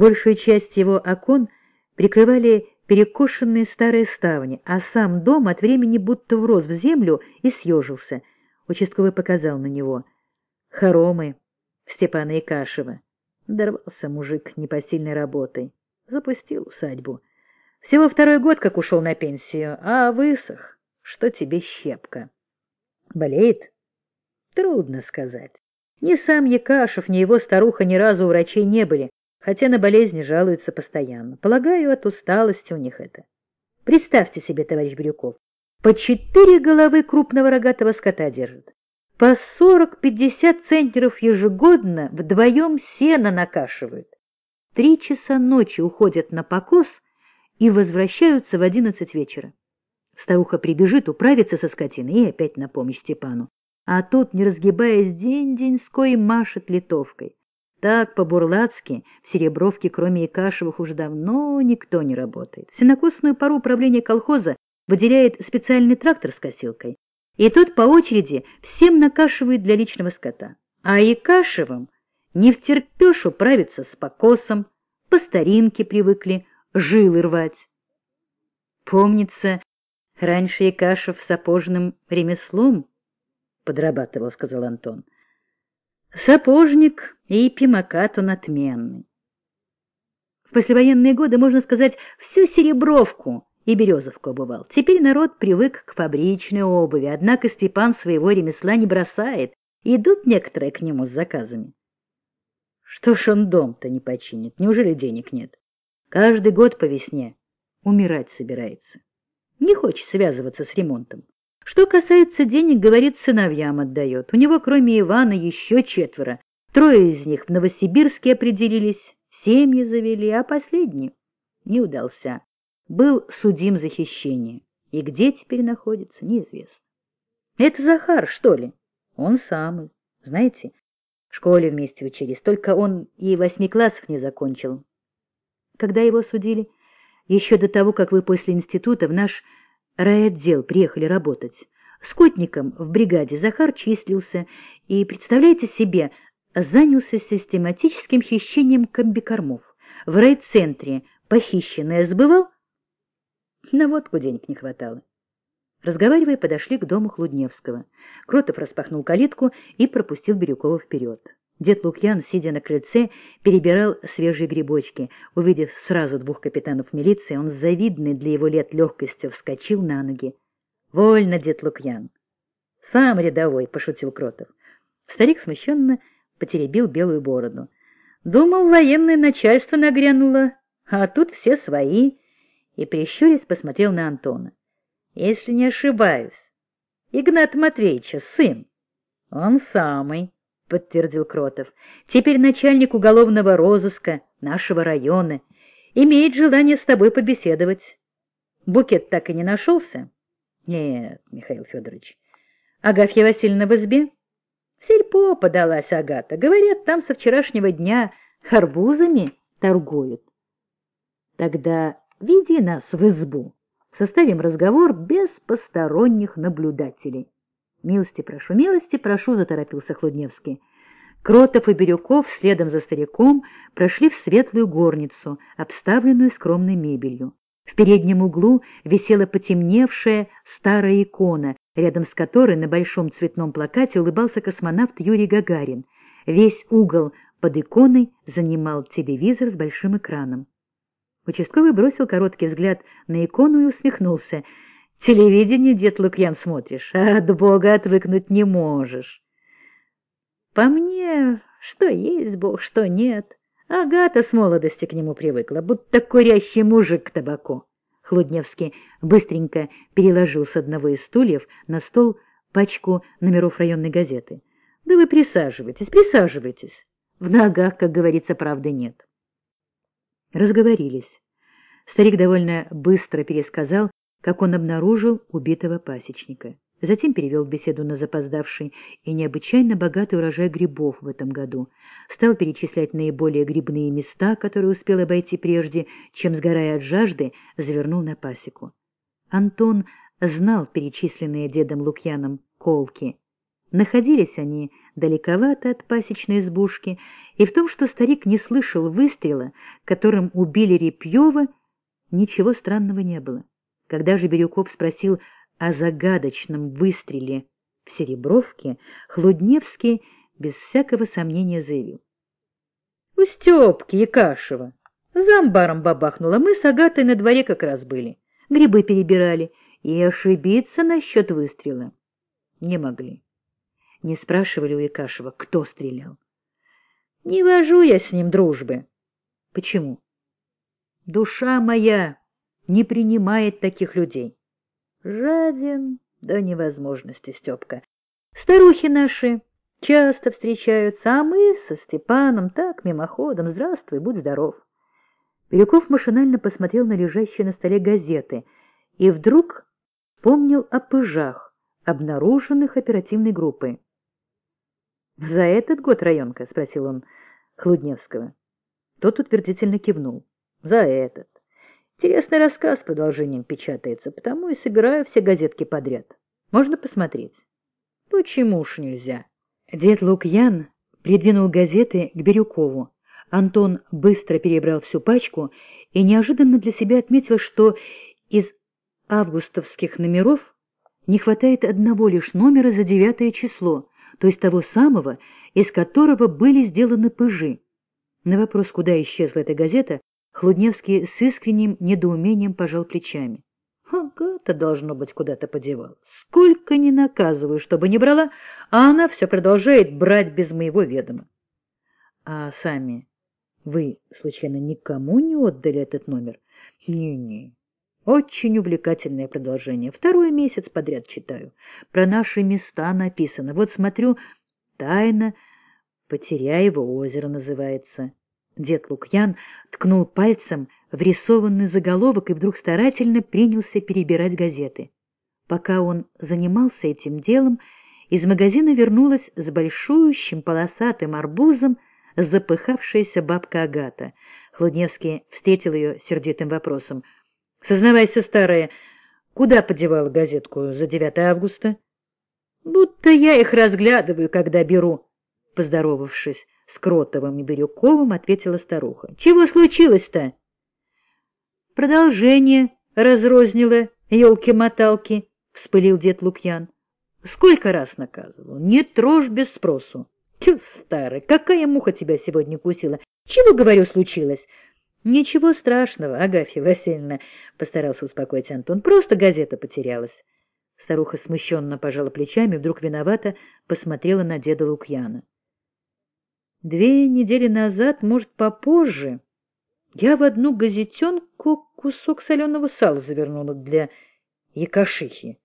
Большую часть его окон прикрывали перекошенные старые ставни, а сам дом от времени будто врос в землю и съежился. Участковый показал на него. Хоромы Степана Икашева. Дорвался мужик непосильной работой. Запустил усадьбу. Всего второй год, как ушел на пенсию, а высох. Что тебе щепка? Болеет? Трудно сказать. Ни сам Якашев, ни его старуха ни разу у врачей не были, хотя на болезни жалуются постоянно. Полагаю, от усталости у них это. Представьте себе, товарищ Бирюков, по четыре головы крупного рогатого скота держат. По сорок-пятьдесят центнеров ежегодно вдвоем сено накашивают. Три часа ночи уходят на покос и возвращаются в одиннадцать вечера. Старуха прибежит, управится со скотиной и опять на помощь Степану. А тот, не разгибаясь, день-деньской машет литовкой. Так по-бурлацки в Серебровке, кроме Икашевых, уже давно никто не работает. Сенокосную пару управления колхоза выделяет специальный трактор с косилкой, и тот по очереди всем накашивает для личного скота. А Икашевым не втерпешь управиться с покосом, по старинке привыкли жилы рвать. Помнится, раньше Икашев сапожным ремеслом подрабатывал, — сказал Антон. Сапожник и пимакат он отменный. В послевоенные годы, можно сказать, всю Серебровку и Березовку обувал. Теперь народ привык к фабричной обуви, однако Степан своего ремесла не бросает. Идут некоторые к нему с заказами. Что ж он дом-то не починит? Неужели денег нет? Каждый год по весне умирать собирается. Не хочет связываться с ремонтом. Что касается денег, говорит, сыновьям отдает. У него, кроме Ивана, еще четверо. Трое из них в Новосибирске определились, семьи завели, а последний не удался. Был судим за хищение. И где теперь находится, неизвестно. Это Захар, что ли? Он самый. Знаете, в школе вместе учились, только он и восьми классов не закончил. Когда его судили, еще до того, как вы после института в наш райотдел приехали работать. Скотником в бригаде Захар числился и, представляете себе, занялся систематическим хищением комбикормов. В райцентре похищенное сбывал, на водку денег не хватало. Разговаривая, подошли к дому Хлудневского. Кротов распахнул калитку и пропустил Бирюкова вперед. Дед Лукьян, сидя на крыльце, перебирал свежие грибочки. Увидев сразу двух капитанов милиции, он с завидной для его лет легкостью вскочил на ноги. — Вольно, дед Лукьян. — Сам рядовой, — пошутил Кротов. Старик смущенно потеребил белую бороду. Думал, военное начальство нагрянуло, а тут все свои. И, прищурясь, посмотрел на Антона. — Если не ошибаюсь, Игнат Матвеевича сын. — Он самый подтвердил Кротов. Теперь начальник уголовного розыска нашего района имеет желание с тобой побеседовать. Букет так и не нашелся? Нет, Михаил Федорович. Агафья Васильевна в избе? В сельпо подалась Агата. Говорят, там со вчерашнего дня арбузами торгуют. Тогда веди нас в избу. Составим разговор без посторонних наблюдателей. «Милости прошу, милости прошу», — заторопился Хлудневский. Кротов и Бирюков следом за стариком прошли в светлую горницу, обставленную скромной мебелью. В переднем углу висела потемневшая старая икона, рядом с которой на большом цветном плакате улыбался космонавт Юрий Гагарин. Весь угол под иконой занимал телевизор с большим экраном. Участковый бросил короткий взгляд на икону и усмехнулся — Телевидение, дед Лукьян, смотришь, а от Бога отвыкнуть не можешь. По мне, что есть Бог, что нет. Агата с молодости к нему привыкла, будто курящий мужик к табаку. Хлудневский быстренько переложил с одного из стульев на стол пачку номеров районной газеты. Да вы присаживайтесь, присаживайтесь. В ногах, как говорится, правды нет. Разговорились. Старик довольно быстро пересказал как он обнаружил убитого пасечника. Затем перевел беседу на запоздавший и необычайно богатый урожай грибов в этом году. Стал перечислять наиболее грибные места, которые успел обойти прежде, чем, сгорая от жажды, завернул на пасеку. Антон знал перечисленные дедом Лукьяном колки. Находились они далековато от пасечной избушки, и в том, что старик не слышал выстрела, которым убили Репьева, ничего странного не было. Когда же Бирюков спросил о загадочном выстреле в Серебровке, Хлудневский без всякого сомнения заявил. — У Степки Якашева. За амбаром бабахнуло, мы с Агатой на дворе как раз были. Грибы перебирали, и ошибиться насчет выстрела не могли. Не спрашивали у Якашева, кто стрелял. Не вожу я с ним дружбы. Почему? Душа моя не принимает таких людей. Жаден до невозможности, Степка. Старухи наши часто встречаются, а мы со Степаном так мимоходом. Здравствуй, будь здоров. Бирюков машинально посмотрел на лежащие на столе газеты и вдруг помнил о пыжах, обнаруженных оперативной группой. «За этот год районка?» — спросил он Хлудневского. Тот утвердительно кивнул. «За этот. Интересный рассказ с продолжением печатается, потому и собираю все газетки подряд. Можно посмотреть?» «Почему ж нельзя?» Дед Лукьян придвинул газеты к Бирюкову. Антон быстро перебрал всю пачку и неожиданно для себя отметил, что из августовских номеров не хватает одного лишь номера за девятое число, то есть того самого, из которого были сделаны пыжи. На вопрос, куда исчезла эта газета, Хлудневский с искренним недоумением пожал плечами. Агата, должно быть, куда-то подевала. Сколько не наказываю, чтобы не брала, а она все продолжает брать без моего ведома. А сами вы, случайно, никому не отдали этот номер? Не-не. Очень увлекательное продолжение. Второй месяц подряд читаю. Про наши места написано. Вот смотрю, тайна Потеряево озеро называется. Дед Лукьян ткнул пальцем в рисованный заголовок и вдруг старательно принялся перебирать газеты. Пока он занимался этим делом, из магазина вернулась с большущим полосатым арбузом запыхавшаяся бабка Агата. Хлудневский встретил ее сердитым вопросом —— Сознавайся, старая, куда подевала газетку за 9 августа? — Будто я их разглядываю, когда беру. Поздоровавшись с Кротовым и Бирюковым, ответила старуха. — Чего случилось-то? — Продолжение разрознило елки-моталки, — вспылил дед Лукьян. — Сколько раз наказывал? Не трожь без спросу. — Тю, старый, какая муха тебя сегодня кусила? Чего, говорю, случилось? — Ничего страшного, Агафья Васильевна, — постарался успокоить Антон. — Просто газета потерялась. Старуха смущенно пожала плечами, вдруг виновата посмотрела на деда Лукьяна. — Две недели назад, может, попозже, я в одну газетенку кусок соленого сала завернула для якашихи.